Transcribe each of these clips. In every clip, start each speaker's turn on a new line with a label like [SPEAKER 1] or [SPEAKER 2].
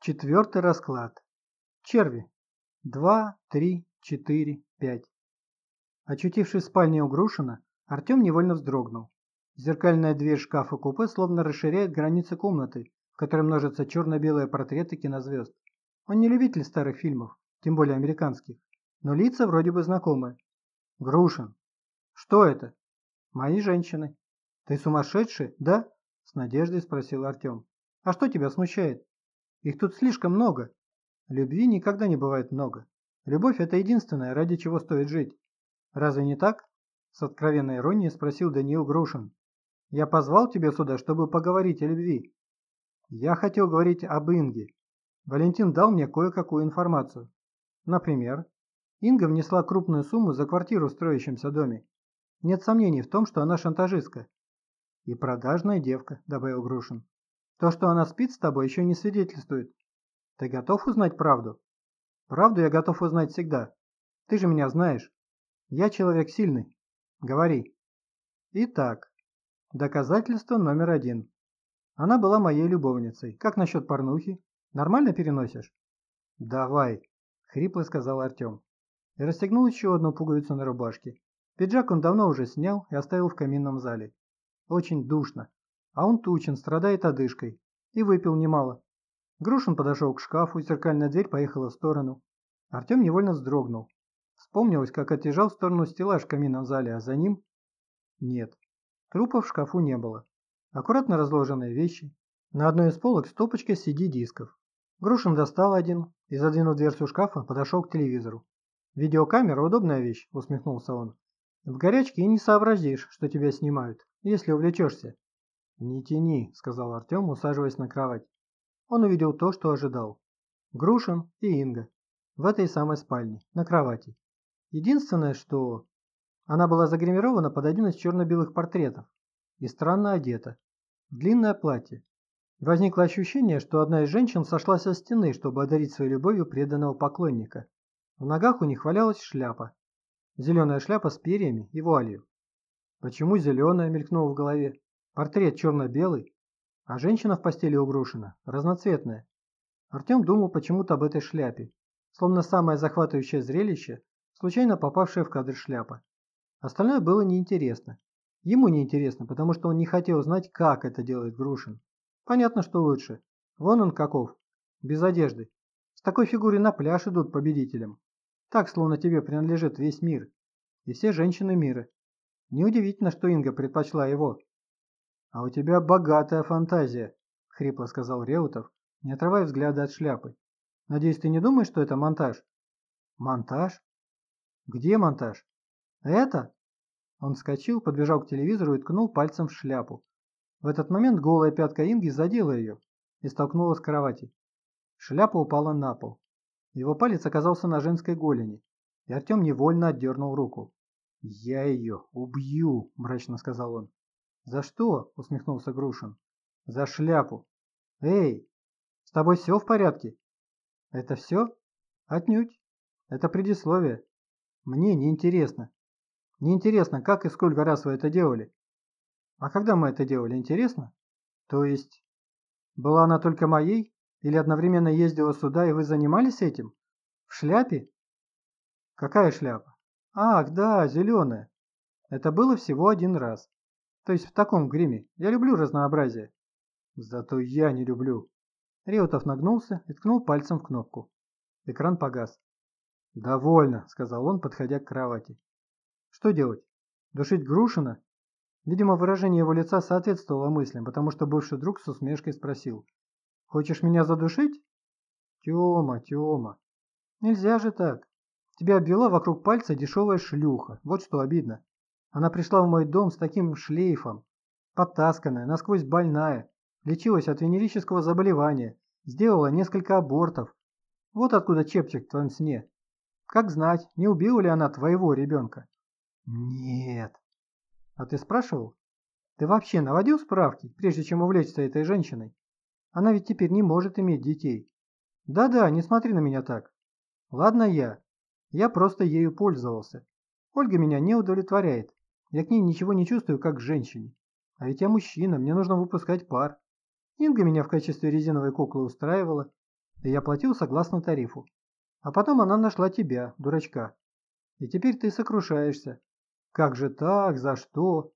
[SPEAKER 1] Четвертый расклад. Черви. Два, три, четыре, пять. Очутившись в спальне у Грушина, Артем невольно вздрогнул. Зеркальная дверь шкафа-купе словно расширяет границы комнаты, в которой множатся черно-белые портреты кинозвезд. Он не любитель старых фильмов, тем более американских, но лица вроде бы знакомые. Грушин. Что это? Мои женщины. Ты сумасшедший, да? С надеждой спросил Артем. А что тебя смущает? Их тут слишком много. Любви никогда не бывает много. Любовь – это единственное, ради чего стоит жить. Разве не так? С откровенной иронией спросил Даниил Грушин. Я позвал тебя сюда, чтобы поговорить о любви. Я хотел говорить об Инге. Валентин дал мне кое-какую информацию. Например, Инга внесла крупную сумму за квартиру в строящемся доме. Нет сомнений в том, что она шантажистка. И продажная девка, добавил Грушин. То, что она спит с тобой, еще не свидетельствует. Ты готов узнать правду? Правду я готов узнать всегда. Ты же меня знаешь. Я человек сильный. Говори. Итак, доказательство номер один. Она была моей любовницей. Как насчет порнухи? Нормально переносишь? Давай, хрипло сказал Артем. И расстегнул еще одну пуговицу на рубашке. Пиджак он давно уже снял и оставил в каминном зале. Очень душно. А он тучен, страдает одышкой. И выпил немало. Грушин подошел к шкафу, зеркальная дверь поехала в сторону. Артем невольно вздрогнул. Вспомнилось, как оттяжал в сторону стеллаж в каминном зале, а за ним... Нет. Трупов в шкафу не было. Аккуратно разложенные вещи. На одной из полок стопочка CD-дисков. Грушин достал один и, задвинув дверцу шкафа, подошел к телевизору. «Видеокамера – удобная вещь», – усмехнулся он. «В горячке и не сообразишь, что тебя снимают, если увлечешься». «Не тяни», – сказал Артем, усаживаясь на кровать. Он увидел то, что ожидал. Грушин и Инга. В этой самой спальне, на кровати. Единственное, что... Она была загримирована под один из черно-белых портретов и странно одета. Длинное платье. Возникло ощущение, что одна из женщин сошла со стены, чтобы одарить своей любовью преданного поклонника. В ногах у них валялась шляпа. Зеленая шляпа с перьями и вуалью. Почему зеленая мелькнула в голове? Портрет черно-белый, а женщина в постели угрушена, разноцветная. Артем думал почему-то об этой шляпе, словно самое захватывающее зрелище, случайно попавшая в кадр шляпа. Остальное было неинтересно. Ему неинтересно, потому что он не хотел знать, как это делает Грушин. Понятно, что лучше. Вон он каков, без одежды. С такой фигурой на пляж идут победителям. Так, словно тебе принадлежит весь мир. И все женщины мира. Неудивительно, что Инга предпочла его. «А у тебя богатая фантазия», — хрипло сказал Реутов, не отрывая взгляда от шляпы. «Надеюсь, ты не думаешь, что это монтаж?» «Монтаж? Где монтаж?» «Это?» Он вскочил, подбежал к телевизору и ткнул пальцем в шляпу. В этот момент голая пятка Инги задела ее и столкнула с кровати. Шляпа упала на пол. Его палец оказался на женской голени, и Артем невольно отдернул руку. «Я ее убью», – мрачно сказал он. «За что?» – усмехнулся Грушин. «За шляпу». «Эй, с тобой все в порядке?» «Это все?» «Отнюдь. Это предисловие. Мне неинтересно. Неинтересно, как и сколько раз вы это делали. А когда мы это делали, интересно? То есть, была она только моей? Или одновременно ездила сюда, и вы занимались этим? В шляпе? Какая шляпа? Ах, да, зеленая. Это было всего один раз. То есть в таком гриме. Я люблю разнообразие. Зато я не люблю. Реутов нагнулся и ткнул пальцем в кнопку. Экран погас. «Довольно», — сказал он, подходя к кровати. «Что делать? Душить Грушина?» Видимо, выражение его лица соответствовало мыслям, потому что бывший друг с усмешкой спросил. «Хочешь меня задушить?» «Тема, Тема, нельзя же так. Тебя обвела вокруг пальца дешевая шлюха. Вот что обидно. Она пришла в мой дом с таким шлейфом, подтасканная, насквозь больная, лечилась от венерического заболевания, сделала несколько абортов. Вот откуда чепчик в твоем сне. Как знать, не убила ли она твоего ребенка? Нет. А ты спрашивал? Ты вообще наводил справки, прежде чем увлечься этой женщиной? Она ведь теперь не может иметь детей. Да-да, не смотри на меня так. Ладно я. Я просто ею пользовался. Ольга меня не удовлетворяет. Я к ней ничего не чувствую, как к женщине. А ведь я мужчина, мне нужно выпускать пар. Инга меня в качестве резиновой куклы устраивала. и я платил согласно тарифу. А потом она нашла тебя, дурачка. И теперь ты сокрушаешься. Как же так, за что?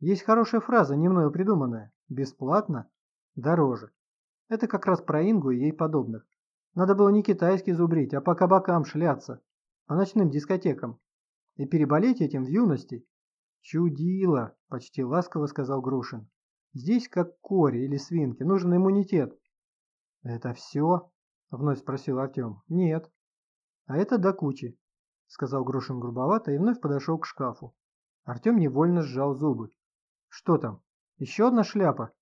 [SPEAKER 1] Есть хорошая фраза, не мною придуманная. Бесплатно, дороже. Это как раз про Ингу и ей подобных. Надо было не китайский зубрить, а по кабакам шляться, по ночным дискотекам. И переболеть этим в юности. Чудило, почти ласково сказал Грушин. Здесь как кори или свинки, нужен иммунитет. Это все? Вновь спросил Артем. Нет. А это до кучи, сказал Грушин грубовато и вновь подошел к шкафу. Артем невольно сжал зубы. Что там? Еще одна шляпа?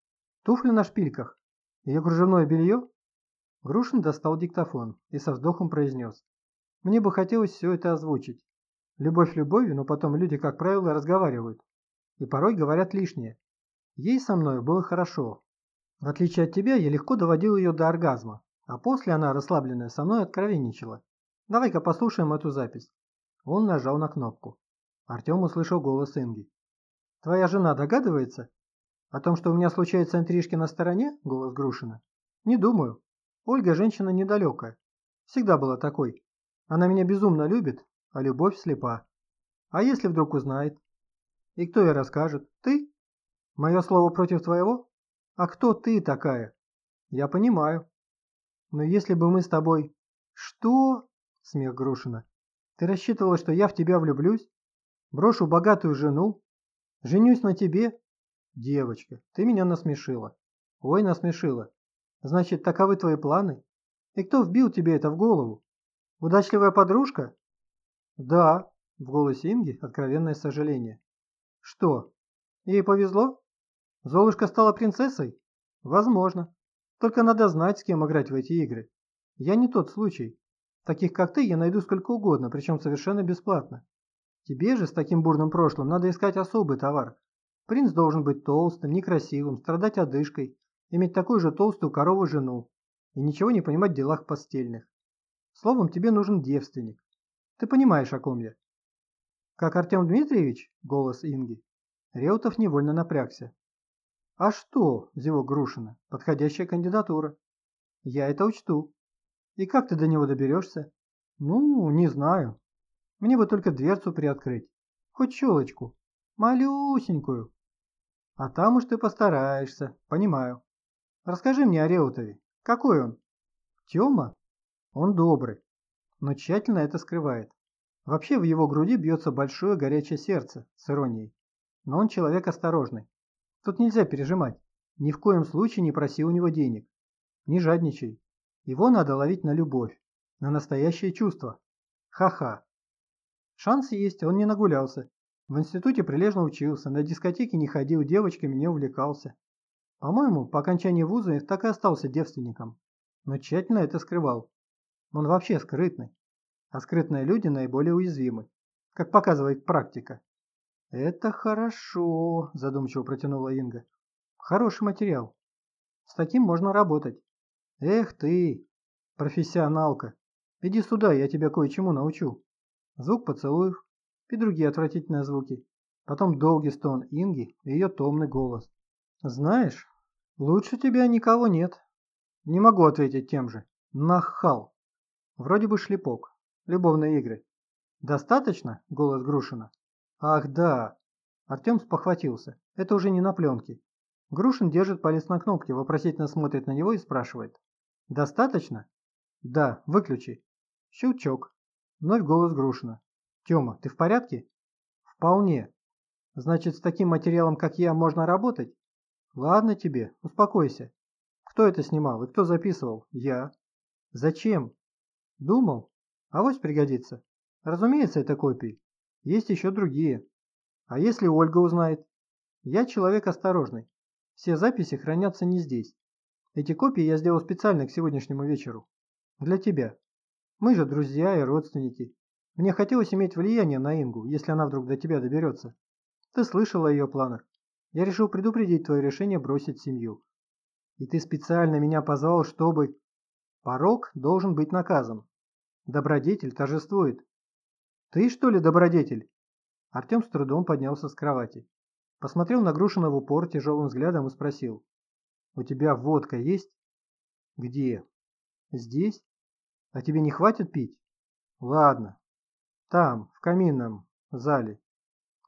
[SPEAKER 1] Туфли на шпильках? Ее кружевное белье? Грушин достал диктофон и со вздохом произнес. Мне бы хотелось все это озвучить. Любовь любовью, но потом люди, как правило, разговаривают. И порой говорят лишнее. Ей со мной было хорошо. В отличие от тебя, я легко доводил ее до оргазма, а после она, расслабленная, со мной откровенничала. Давай-ка послушаем эту запись. Он нажал на кнопку. Артем услышал голос Инги. «Твоя жена догадывается?» «О том, что у меня случаются интрижки на стороне?» – голос Грушина. «Не думаю. Ольга женщина недалекая. Всегда была такой. Она меня безумно любит, а любовь слепа. А если вдруг узнает? И кто ей расскажет? Ты? Мое слово против твоего? А кто ты такая? Я понимаю. Но если бы мы с тобой... Что? Смех Грушина. Ты рассчитывала, что я в тебя влюблюсь? Брошу богатую жену? Женюсь на тебе? Девочка, ты меня насмешила. Ой, насмешила. Значит, таковы твои планы? И кто вбил тебе это в голову? Удачливая подружка? Да, в голосе Инги откровенное сожаление. Что, ей повезло? Золушка стала принцессой? Возможно. Только надо знать, с кем играть в эти игры. Я не тот случай. Таких, как ты, я найду сколько угодно, причем совершенно бесплатно. Тебе же с таким бурным прошлым надо искать особый товар. Принц должен быть толстым, некрасивым, страдать одышкой, иметь такую же толстую корову жену и ничего не понимать в делах постельных. Словом, тебе нужен девственник. Ты понимаешь, о ком я? Как Артем Дмитриевич? Голос Инги. Реутов невольно напрягся. А что, зевок Грушина, подходящая кандидатура. Я это учту. И как ты до него доберешься? Ну, не знаю. Мне бы только дверцу приоткрыть. Хоть щелочку. Малюсенькую. А там уж ты постараешься, понимаю. Расскажи мне о Реутове. Какой он? Тёма? Он добрый, но тщательно это скрывает. Вообще в его груди бьется большое горячее сердце с иронией. Но он человек осторожный. Тут нельзя пережимать. Ни в коем случае не проси у него денег. Не жадничай. Его надо ловить на любовь, на настоящее чувство. Ха-ха. Шанс есть, он не нагулялся. В институте прилежно учился, на дискотеке не ходил, девочками не увлекался. По-моему, по окончании вуза так и остался девственником, но тщательно это скрывал. Он вообще скрытный, а скрытные люди наиболее уязвимы, как показывает практика. «Это хорошо», – задумчиво протянула Инга. «Хороший материал. С таким можно работать. Эх ты, профессионалка. Иди сюда, я тебя кое-чему научу». Звук поцелуев и другие отвратительные звуки. Потом долгий стон Инги и ее томный голос. «Знаешь, лучше тебя никого нет». «Не могу ответить тем же. Нахал». Вроде бы шлепок. Любовные игры. «Достаточно?» – голос Грушина. «Ах, да!» Артем спохватился. Это уже не на пленке. Грушин держит палец на кнопке, вопросительно смотрит на него и спрашивает. «Достаточно?» «Да, выключи». Щелчок. Вновь голос Грушина. «Тема, ты в порядке?» «Вполне. Значит, с таким материалом, как я, можно работать?» «Ладно тебе, успокойся. Кто это снимал и кто записывал?» «Я». «Зачем?» «Думал. Авось пригодится. Разумеется, это копии. Есть еще другие. А если Ольга узнает? Я человек осторожный. Все записи хранятся не здесь. Эти копии я сделал специально к сегодняшнему вечеру. Для тебя. Мы же друзья и родственники. Мне хотелось иметь влияние на Ингу, если она вдруг до тебя доберется. Ты слышал о ее планах. Я решил предупредить твое решение бросить семью. И ты специально меня позвал, чтобы... Порог должен быть наказан. Добродетель торжествует. Ты что ли добродетель? Артем с трудом поднялся с кровати. Посмотрел на Грушина в упор тяжелым взглядом и спросил. У тебя водка есть? Где? Здесь? А тебе не хватит пить? Ладно. Там, в каминном зале.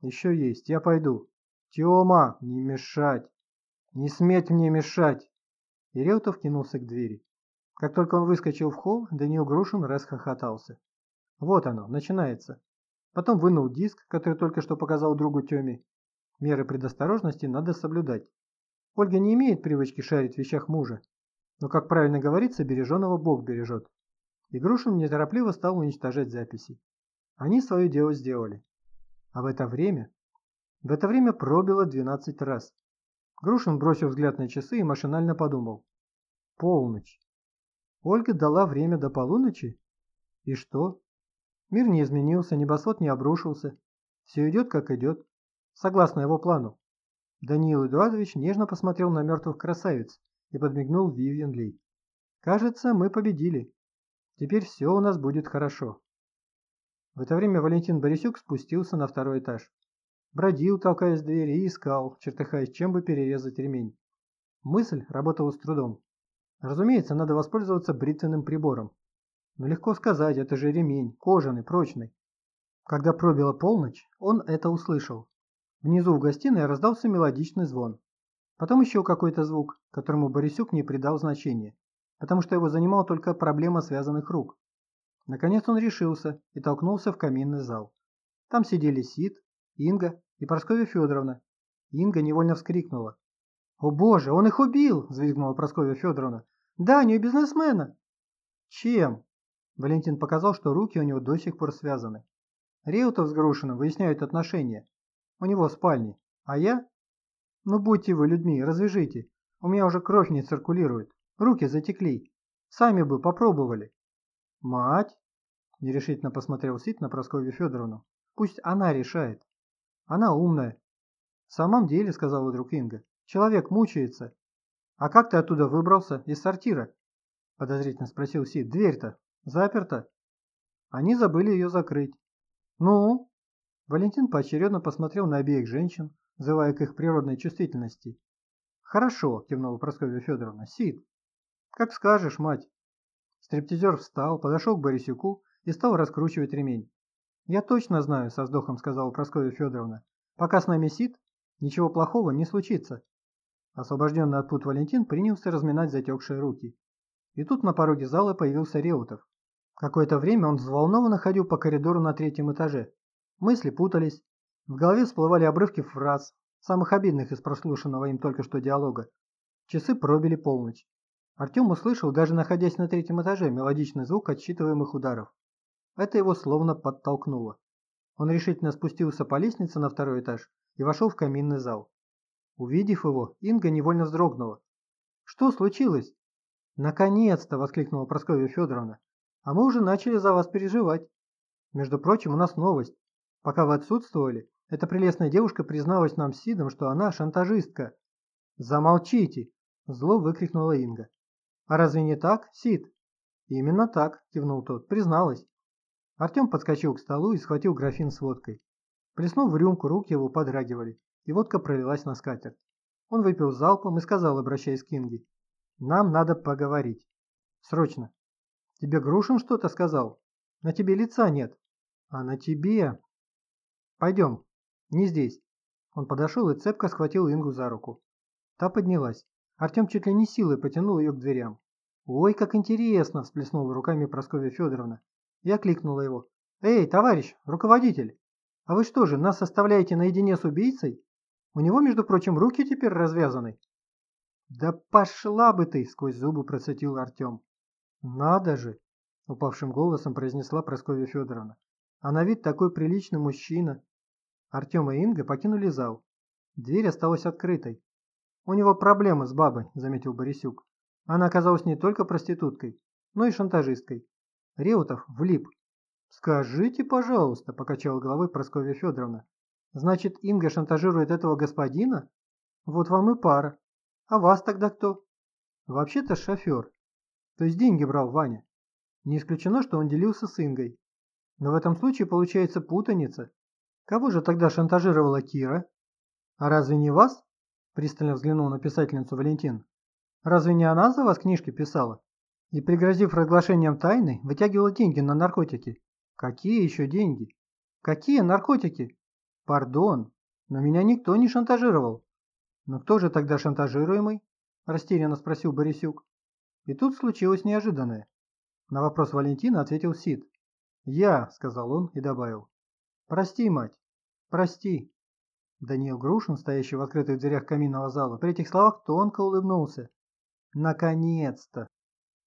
[SPEAKER 1] Еще есть, я пойду. Тёма, не мешать. Не сметь мне мешать. И Реутов кинулся к двери. Как только он выскочил в холл, Даниил Грушин расхохотался. Вот оно, начинается. Потом вынул диск, который только что показал другу Тёме. Меры предосторожности надо соблюдать. Ольга не имеет привычки шарить в вещах мужа. Но, как правильно говорится, береженого Бог бережет. И Грушин неторопливо стал уничтожать записи. Они свое дело сделали. А в это время... В это время пробило 12 раз. Грушин бросил взгляд на часы и машинально подумал. Полночь. Ольга дала время до полуночи? И что? Мир не изменился, небосвод не обрушился. Все идет, как идет. Согласно его плану. Даниил Эдуардович нежно посмотрел на мертвых красавиц и подмигнул Вивьен Ли. «Кажется, мы победили. Теперь все у нас будет хорошо». В это время Валентин Борисюк спустился на второй этаж. Бродил, толкаясь двери, и искал, чертыхаясь, чем бы перерезать ремень. Мысль работала с трудом. Разумеется, надо воспользоваться бритвенным прибором. Но легко сказать, это же ремень, кожаный, прочный. Когда пробила полночь, он это услышал. Внизу в гостиной раздался мелодичный звон. Потом еще какой-то звук, которому Борисюк не придал значения, потому что его занимала только проблема связанных рук. Наконец он решился и толкнулся в каминный зал. Там сидели Сид, Инга и Прасковья Федоровна. Инга невольно вскрикнула. «О боже, он их убил!» – взвизгнула Прасковья Федоровна. «Даню, бизнесмена!» «Чем?» Валентин показал, что руки у него до сих пор связаны. Реутов с Грушиным выясняют отношения. У него в спальне. А я? Ну будьте вы людьми, развяжите. У меня уже кровь не циркулирует. Руки затекли. Сами бы попробовали. Мать? Нерешительно посмотрел Сид на Прасковью Федоровну. Пусть она решает. Она умная. В самом деле, сказала вдруг Инга, человек мучается. А как ты оттуда выбрался? Из сортира? Подозрительно спросил Сид. Дверь-то заперта. Они забыли ее закрыть. Ну? Валентин поочередно посмотрел на обеих женщин, взывая к их природной чувствительности. «Хорошо», – кивнула Прасковья Федоровна. «Сид». «Как скажешь, мать». Стриптизер встал, подошел к Борисюку и стал раскручивать ремень. «Я точно знаю», – со вздохом сказала Прасковья Федоровна. «Пока с нами Сид, ничего плохого не случится». Освобожденный от пут Валентин принялся разминать затекшие руки. И тут на пороге зала появился Реутов. Какое-то время он взволнованно ходил по коридору на третьем этаже. Мысли путались. В голове всплывали обрывки фраз, самых обидных из прослушанного им только что диалога. Часы пробили полночь. Артем услышал, даже находясь на третьем этаже, мелодичный звук отсчитываемых ударов. Это его словно подтолкнуло. Он решительно спустился по лестнице на второй этаж и вошел в каминный зал. Увидев его, Инга невольно вздрогнула. «Что случилось?» «Наконец-то!» – воскликнула Прасковья Федоровна. «А мы уже начали за вас переживать. Между прочим, у нас новость. Пока вы отсутствовали, эта прелестная девушка призналась нам с Сидом, что она шантажистка. «Замолчите!» – зло выкрикнула Инга. «А разве не так, Сид?» «Именно так», – кивнул тот, – призналась. Артем подскочил к столу и схватил графин с водкой. Плеснув в рюмку, руки его подрагивали, и водка пролилась на скатерть. Он выпил залпом и сказал, обращаясь к Инге, «Нам надо поговорить. Срочно. Тебе Грушин что-то сказал? На тебе лица нет. А на тебе...» «Пойдем. Не здесь». Он подошел и цепко схватил Ингу за руку. Та поднялась. Артем чуть ли не силой потянул ее к дверям. «Ой, как интересно!» – всплеснула руками Прасковья Федоровна. Я кликнула его. «Эй, товарищ, руководитель! А вы что же, нас оставляете наедине с убийцей? У него, между прочим, руки теперь развязаны». «Да пошла бы ты!» – сквозь зубы процедил Артем. «Надо же!» – упавшим голосом произнесла Прасковья Федоровна. «А на вид такой приличный мужчина, Артем и Инга покинули зал. Дверь осталась открытой. «У него проблемы с бабой», – заметил Борисюк. Она оказалась не только проституткой, но и шантажисткой. Реутов влип. «Скажите, пожалуйста», – покачала головой Прасковья Федоровна. «Значит, Инга шантажирует этого господина? Вот вам и пара. А вас тогда кто?» «Вообще-то шофер. То есть деньги брал Ваня. Не исключено, что он делился с Ингой. Но в этом случае получается путаница. Кого же тогда шантажировала Кира? А разве не вас? Пристально взглянул на писательницу Валентин. Разве не она за вас книжки писала? и, пригрозив разглашением тайны, вытягивал деньги на наркотики. Какие еще деньги? Какие наркотики? Пардон, но меня никто не шантажировал. Но кто же тогда шантажируемый? Растерянно спросил Борисюк. И тут случилось неожиданное. На вопрос Валентина ответил Сид. «Я», — сказал он и добавил. «Прости, мать, прости». Даниил Грушин, стоящий в открытых дверях каминного зала, при этих словах тонко улыбнулся. «Наконец-то!»